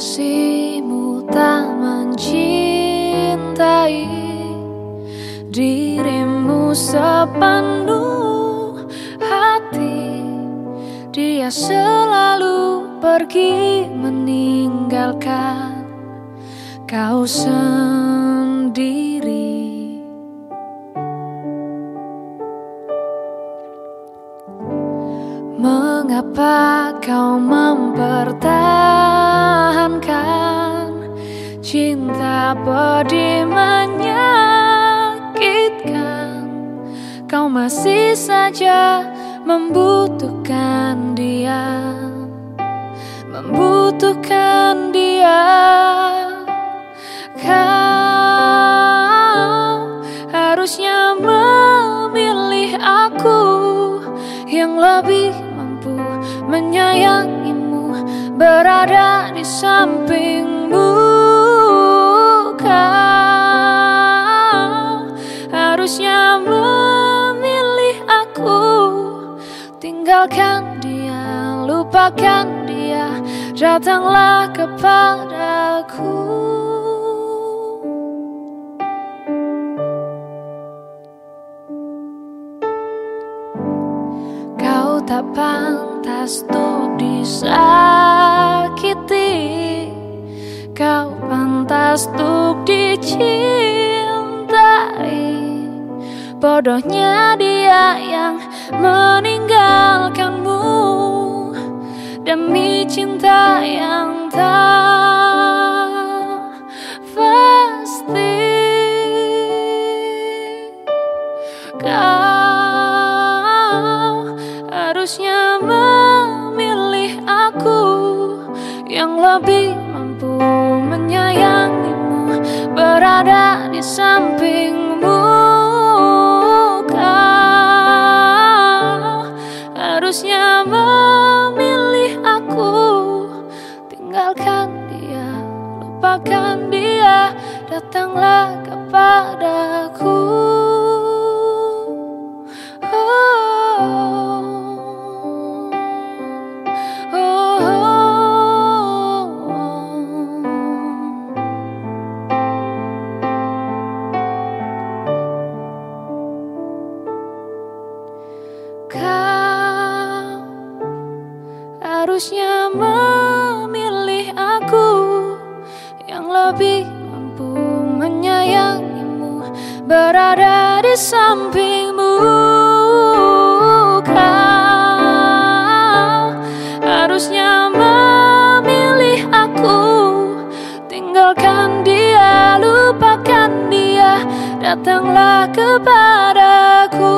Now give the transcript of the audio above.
Kasihmu tak mencintai dirimu sepenuh hati. Dia selalu pergi meninggalkan kau sendiri. Mengapa kau mempertahankan Cinta pedih menyakitkan. Kau masih saja membutuhkan dia Membutuhkan dia. Kau harusnya memilih aku yang lebih menyayangimu berada di sampingmu tinggalkan dia lupakan dia datanglah kepadaku. Kau tak pantas untuk disakiti. Kau pantas untuk dicintai. Bodohnya dia yang meninggalkanmu Demi cinta yang tak pasti. Kau harusnya yang lebih mampu menyayangimu berada di sampingmu lupakan dia datanglah kepadaku. Harusnya memilih aku yang lebih mampu menyayangimu berada di sampingmu. Kau harusnya memilih aku. Tinggalkan dia lupakan dia datanglah kepadaku